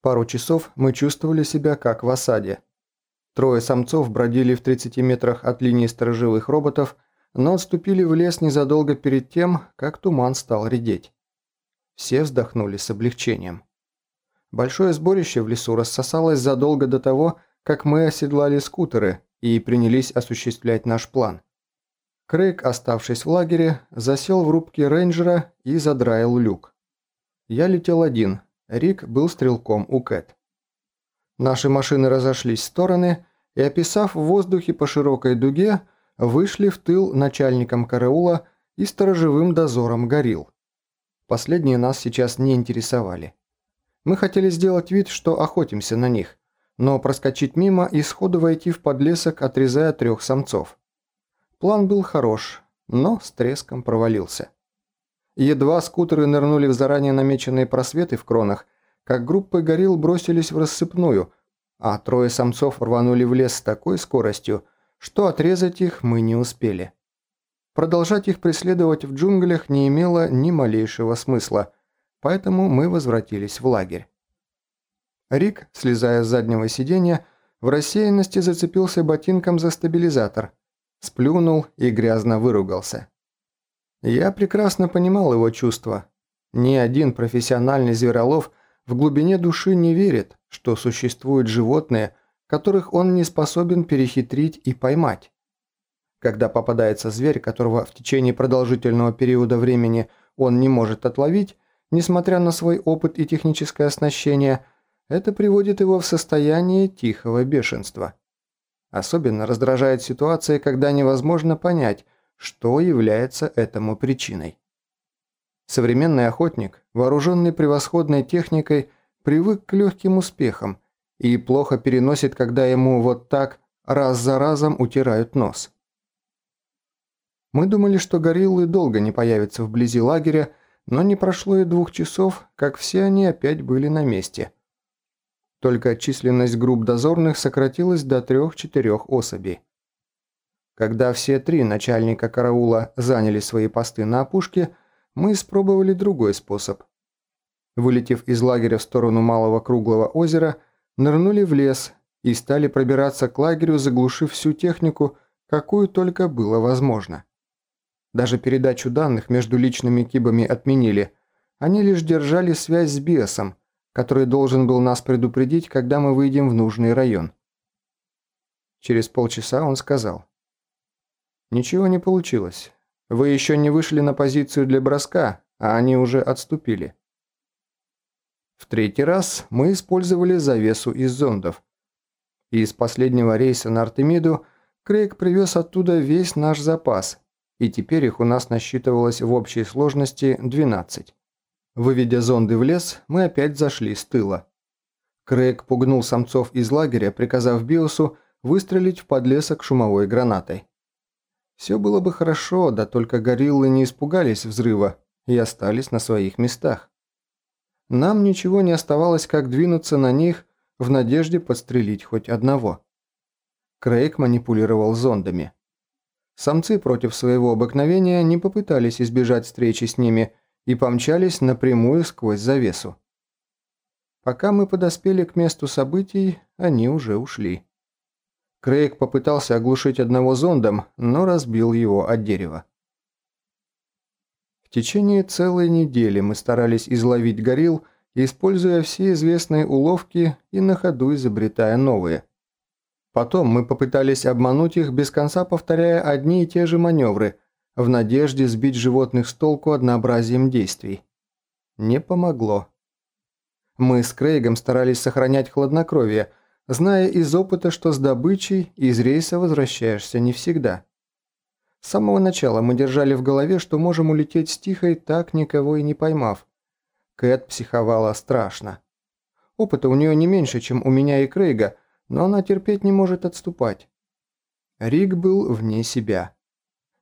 Пару часов мы чувствовали себя как в осаде. Трое самцов бродили в 30 метрах от линии сторожевых роботов, но отступили в лес незадолго перед тем, как туман стал редеть. Все вздохнули с облегчением. Большое сборище в лесу рассосалось задолго до того, как мы оседлали скутеры и принялись осуществлять наш план. Крейг, оставшись в лагере, засел в рубке рейнджера и задраил люк. Я летел один, Рик был стрелком у Кэт. Наши машины разошлись в стороны и, описав в воздухе по широкой дуге, вышли в тыл начальником караула и сторожевым дозором горил. Последние нас сейчас не интересовали. Мы хотели сделать вид, что охотимся на них, но проскочить мимо и сходу войти в подлесок, отрезая трех самцов. План был хорош, но с треском провалился. Едва скутеры нырнули в заранее намеченные просветы в кронах, как группы горилл бросились в рассыпную, а трое самцов рванули в лес с такой скоростью, что отрезать их мы не успели. Продолжать их преследовать в джунглях не имело ни малейшего смысла, поэтому мы возвратились в лагерь. Рик, слезая с заднего сиденья, в рассеянности зацепился ботинком за стабилизатор, сплюнул и грязно выругался. Я прекрасно понимал его чувства. Ни один профессиональный зверолов в глубине души не верит, что существуют животные, которых он не способен перехитрить и поймать. Когда попадается зверь, которого в течение продолжительного периода времени он не может отловить, несмотря на свой опыт и техническое оснащение, это приводит его в состояние тихого бешенства. Особенно раздражает ситуация, когда невозможно понять, что является этому причиной. Современный охотник, вооруженный превосходной техникой, привык к легким успехам и плохо переносит, когда ему вот так раз за разом утирают нос. Мы думали, что гориллы долго не появятся вблизи лагеря, но не прошло и двух часов, как все они опять были на месте. Только численность групп дозорных сократилась до трех-четырех особей. Когда все три начальника караула заняли свои посты на опушке, мы испробовали другой способ. Вылетев из лагеря в сторону малого круглого озера, нырнули в лес и стали пробираться к лагерю, заглушив всю технику, какую только было возможно. Даже передачу данных между личными кибами отменили. Они лишь держали связь с биосом, который должен был нас предупредить, когда мы выйдем в нужный район. Через полчаса он сказал. «Ничего не получилось. Вы еще не вышли на позицию для броска, а они уже отступили». В третий раз мы использовали завесу из зондов. Из последнего рейса на Артемиду Крейг привез оттуда весь наш запас, и теперь их у нас насчитывалось в общей сложности 12. Выведя зонды в лес, мы опять зашли с тыла. Крейг пугнул самцов из лагеря, приказав Биосу выстрелить в подлесок шумовой гранатой. Все было бы хорошо, да только гориллы не испугались взрыва и остались на своих местах. Нам ничего не оставалось, как двинуться на них в надежде подстрелить хоть одного. Крейг манипулировал зондами. Самцы против своего обыкновения не попытались избежать встречи с ними и помчались напрямую сквозь завесу. Пока мы подоспели к месту событий, они уже ушли. Крейг попытался оглушить одного зондом, но разбил его от дерева. В течение целой недели мы старались изловить горилл, используя все известные уловки и на ходу изобретая новые. Потом мы попытались обмануть их, без конца повторяя одни и те же маневры, в надежде сбить животных с толку однообразием действий. Не помогло. Мы с Крейгом старались сохранять хладнокровие, зная из опыта, что с добычей из рейса возвращаешься не всегда. С самого начала мы держали в голове, что можем улететь с Тихой, так никого и не поймав. Кэт психовала страшно. Опыта у нее не меньше, чем у меня и Крейга – но она терпеть не может отступать. Рик был вне себя.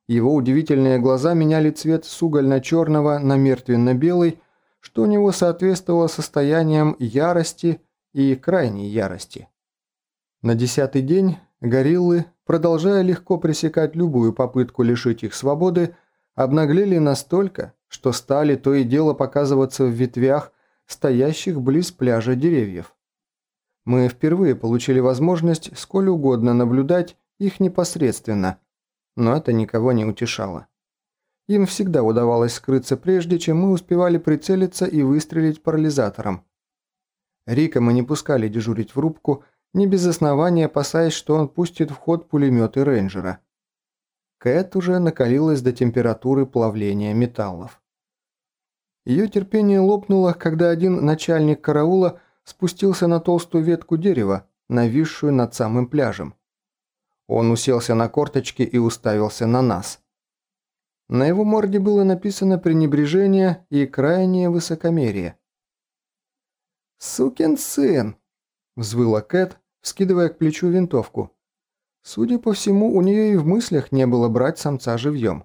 Его удивительные глаза меняли цвет с угольно-черного на мертвенно-белый, что у него соответствовало состояниям ярости и крайней ярости. На десятый день гориллы, продолжая легко пресекать любую попытку лишить их свободы, обнаглели настолько, что стали то и дело показываться в ветвях, стоящих близ пляжа деревьев. Мы впервые получили возможность сколь угодно наблюдать их непосредственно, но это никого не утешало. Им всегда удавалось скрыться прежде, чем мы успевали прицелиться и выстрелить парализатором. Рика мы не пускали дежурить в рубку, не без основания опасаясь, что он пустит в ход пулеметы рейнджера. Кэт уже накалилась до температуры плавления металлов. Ее терпение лопнуло, когда один начальник караула спустился на толстую ветку дерева, нависшую над самым пляжем. Он уселся на корточки и уставился на нас. На его морде было написано пренебрежение и крайнее высокомерие. «Сукин сын!» – взвыла Кэт, скидывая к плечу винтовку. Судя по всему, у нее и в мыслях не было брать самца живьем.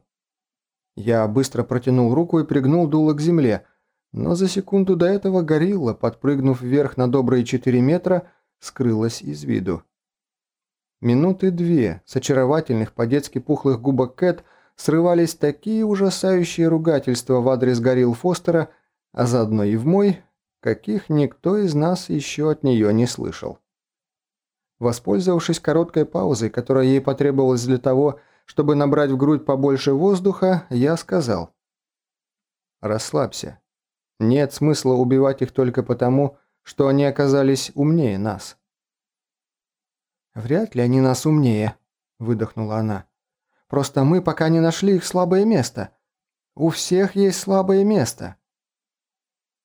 Я быстро протянул руку и пригнул дуло к земле, но за секунду до этого горилла, подпрыгнув вверх на добрые 4 метра, скрылась из виду. Минуты две с очаровательных по-детски пухлых губок Кэт срывались такие ужасающие ругательства в адрес горилл Фостера, а заодно и в мой, каких никто из нас еще от нее не слышал. Воспользовавшись короткой паузой, которая ей потребовалась для того, чтобы набрать в грудь побольше воздуха, я сказал. «Расслабься. Нет смысла убивать их только потому, что они оказались умнее нас». «Вряд ли они нас умнее», – выдохнула она. «Просто мы пока не нашли их слабое место. У всех есть слабое место».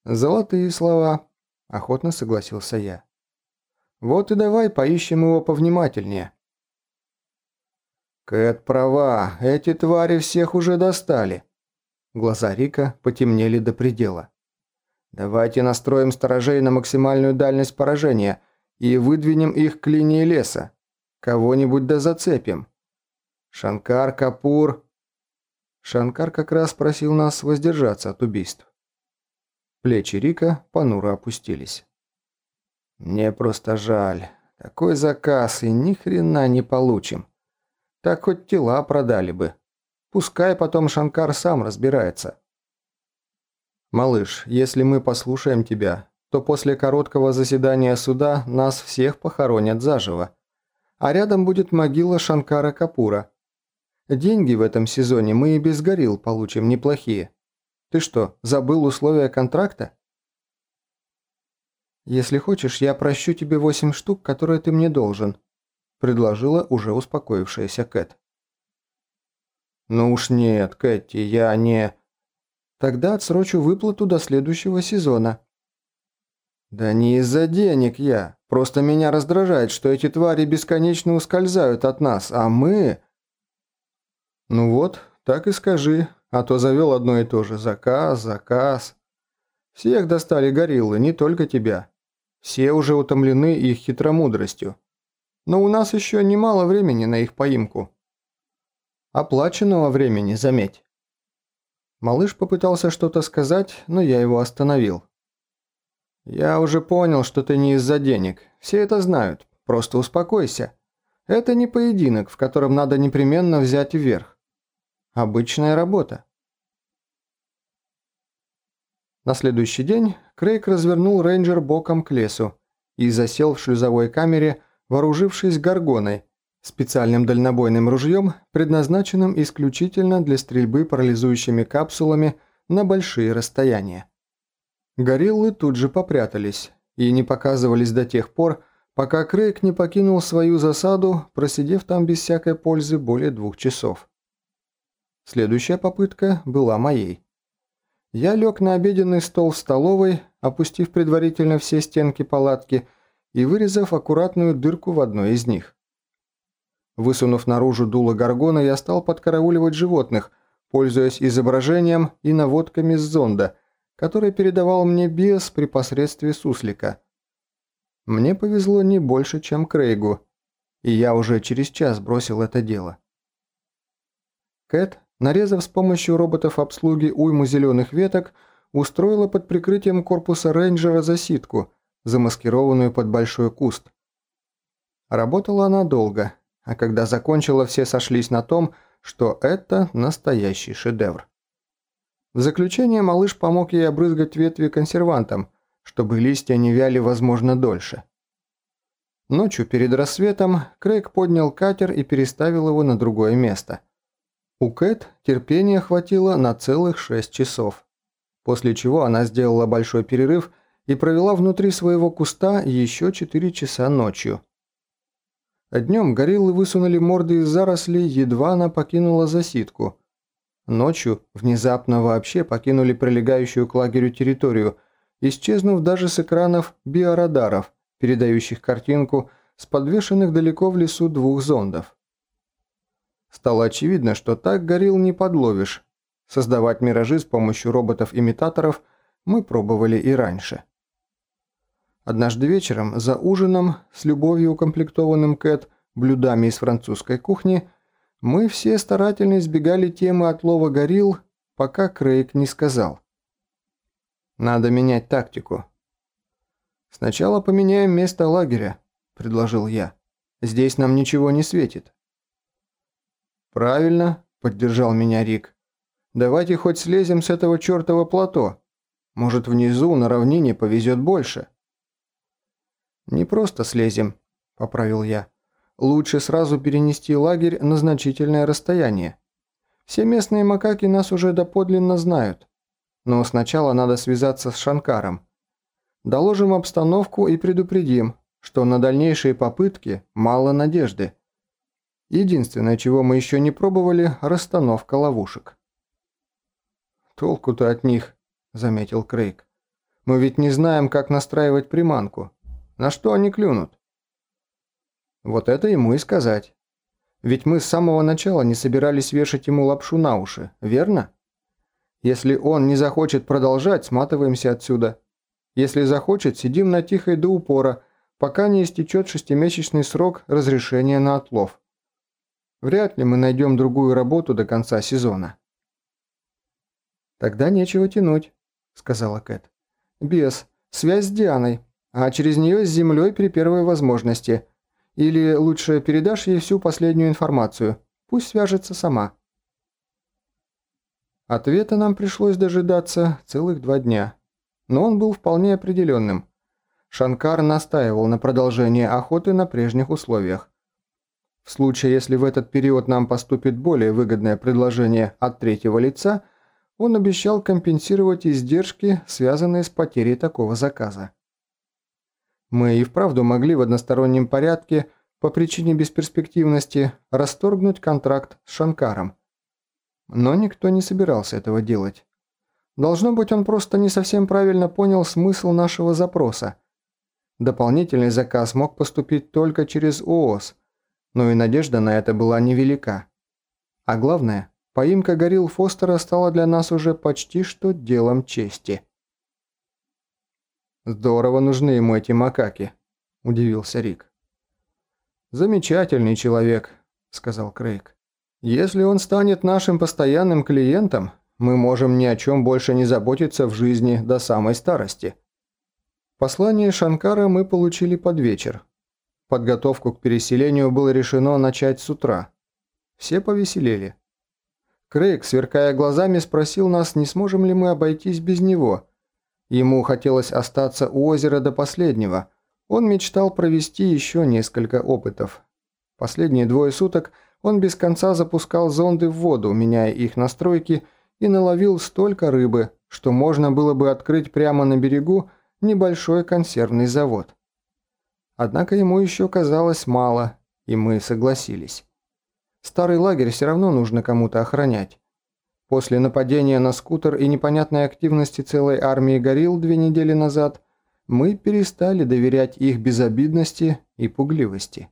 «Золотые слова», – охотно согласился я. «Вот и давай поищем его повнимательнее». «Кэт права, эти твари всех уже достали». Глаза Рика потемнели до предела. «Давайте настроим сторожей на максимальную дальность поражения и выдвинем их к линии леса. Кого-нибудь да зацепим. Шанкар, Капур...» Шанкар как раз просил нас воздержаться от убийств. Плечи Рика понуро опустились. «Мне просто жаль. Такой заказ и ни хрена не получим. Так хоть тела продали бы. Пускай потом Шанкар сам разбирается. Малыш, если мы послушаем тебя, то после короткого заседания суда нас всех похоронят заживо. А рядом будет могила Шанкара Капура. Деньги в этом сезоне мы и без горил получим неплохие. Ты что, забыл условия контракта? Если хочешь, я прощу тебе восемь штук, которые ты мне должен, – предложила уже успокоившаяся Кэт. «Ну уж нет, Кэти, я не...» «Тогда отсрочу выплату до следующего сезона». «Да не из-за денег я. Просто меня раздражает, что эти твари бесконечно ускользают от нас, а мы...» «Ну вот, так и скажи, а то завел одно и то же. Заказ, заказ. Всех достали гориллы, не только тебя. Все уже утомлены их хитромудростью но у нас еще немало времени на их поимку. Оплаченного времени, заметь. Малыш попытался что-то сказать, но я его остановил. «Я уже понял, что ты не из-за денег. Все это знают. Просто успокойся. Это не поединок, в котором надо непременно взять вверх. Обычная работа». На следующий день Крейг развернул рейнджер боком к лесу и засел в шлюзовой камере, вооружившись горгоной, специальным дальнобойным ружьем, предназначенным исключительно для стрельбы парализующими капсулами на большие расстояния. Гориллы тут же попрятались и не показывались до тех пор, пока Крейг не покинул свою засаду, просидев там без всякой пользы более двух часов. Следующая попытка была моей. Я лег на обеденный стол в столовой, опустив предварительно все стенки палатки и вырезав аккуратную дырку в одной из них. Высунув наружу дуло горгона, я стал подкарауливать животных, пользуясь изображением и наводками с зонда, который передавал мне биос при посредстве суслика. Мне повезло не больше, чем Крейгу, и я уже через час бросил это дело. Кэт, нарезав с помощью роботов обслуги уйму зеленых веток, устроила под прикрытием корпуса рейнджера засидку – замаскированную под большой куст. Работала она долго, а когда закончила, все сошлись на том, что это настоящий шедевр. В заключение малыш помог ей обрызгать ветви консервантом, чтобы листья не вяли, возможно, дольше. Ночью перед рассветом Крейг поднял катер и переставил его на другое место. У Кэт терпения хватило на целых шесть часов, после чего она сделала большой перерыв и провела внутри своего куста еще четыре часа ночью. Днем гориллы высунули морды из зарослей, едва она покинула засидку. Ночью внезапно вообще покинули прилегающую к лагерю территорию, исчезнув даже с экранов биорадаров, передающих картинку с подвешенных далеко в лесу двух зондов. Стало очевидно, что так горилл не подловишь. Создавать миражи с помощью роботов-имитаторов мы пробовали и раньше. Однажды вечером за ужином с любовью укомплектованным Кэт блюдами из французской кухни мы все старательно избегали темы отлова горилл, пока Крейг не сказал. «Надо менять тактику». «Сначала поменяем место лагеря», – предложил я. «Здесь нам ничего не светит». «Правильно», – поддержал меня Рик. «Давайте хоть слезем с этого чертова плато. Может, внизу на равнине повезет больше». «Не просто слезем», – поправил я. «Лучше сразу перенести лагерь на значительное расстояние. Все местные макаки нас уже доподлинно знают. Но сначала надо связаться с Шанкаром. Доложим обстановку и предупредим, что на дальнейшие попытки мало надежды. Единственное, чего мы еще не пробовали – расстановка ловушек». «Толку-то от них», – заметил Крейг. «Мы ведь не знаем, как настраивать приманку». На что они клюнут? Вот это ему и сказать. Ведь мы с самого начала не собирались вешать ему лапшу на уши, верно? Если он не захочет продолжать, сматываемся отсюда. Если захочет, сидим на тихой до упора, пока не истечет шестимесячный срок разрешения на отлов. Вряд ли мы найдем другую работу до конца сезона. «Тогда нечего тянуть», — сказала Кэт. «Бес, связь с Дианой а через нее с землей при первой возможности. Или лучше передашь ей всю последнюю информацию. Пусть свяжется сама. Ответа нам пришлось дожидаться целых два дня. Но он был вполне определенным. Шанкар настаивал на продолжении охоты на прежних условиях. В случае, если в этот период нам поступит более выгодное предложение от третьего лица, он обещал компенсировать издержки, связанные с потерей такого заказа. Мы и вправду могли в одностороннем порядке по причине бесперспективности расторгнуть контракт с Шанкаром. Но никто не собирался этого делать. Должно быть, он просто не совсем правильно понял смысл нашего запроса. Дополнительный заказ мог поступить только через ООС, но и надежда на это была невелика. А главное, поимка горилл Фостера стала для нас уже почти что делом чести. «Здорово нужны ему эти макаки», – удивился Рик. «Замечательный человек», – сказал Крейг. «Если он станет нашим постоянным клиентом, мы можем ни о чем больше не заботиться в жизни до самой старости». Послание Шанкара мы получили под вечер. Подготовку к переселению было решено начать с утра. Все повеселели. Крейг, сверкая глазами, спросил нас, не сможем ли мы обойтись без него – Ему хотелось остаться у озера до последнего. Он мечтал провести еще несколько опытов. Последние двое суток он без конца запускал зонды в воду, меняя их настройки, и наловил столько рыбы, что можно было бы открыть прямо на берегу небольшой консервный завод. Однако ему еще казалось мало, и мы согласились. Старый лагерь все равно нужно кому-то охранять. После нападения на скутер и непонятной активности целой армии горилл две недели назад мы перестали доверять их безобидности и пугливости.